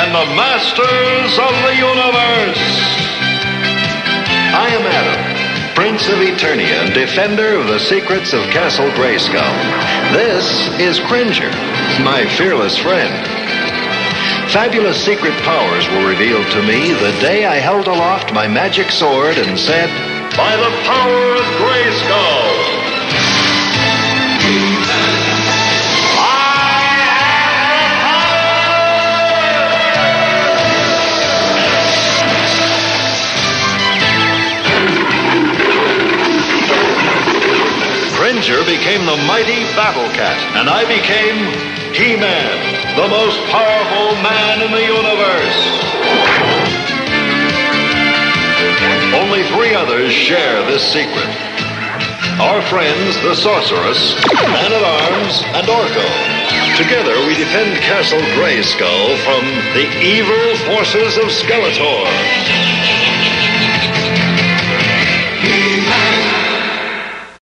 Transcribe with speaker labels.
Speaker 1: and the masters of the universe. I am Adam, Prince of Eternia and defender of the secrets of Castle Grayskull. This is Cringer, my fearless friend. Fabulous secret powers were revealed to me the day I held aloft my magic sword and said, By the power of Grayskull! Cringer became the mighty Battle Cat, and I became He-Man, the most powerful man in the universe. Only three others share this secret. Our friends, the Sorceress, Man-at-Arms, and Orko. Together we defend Castle Grayskull from the evil forces of Skeletor.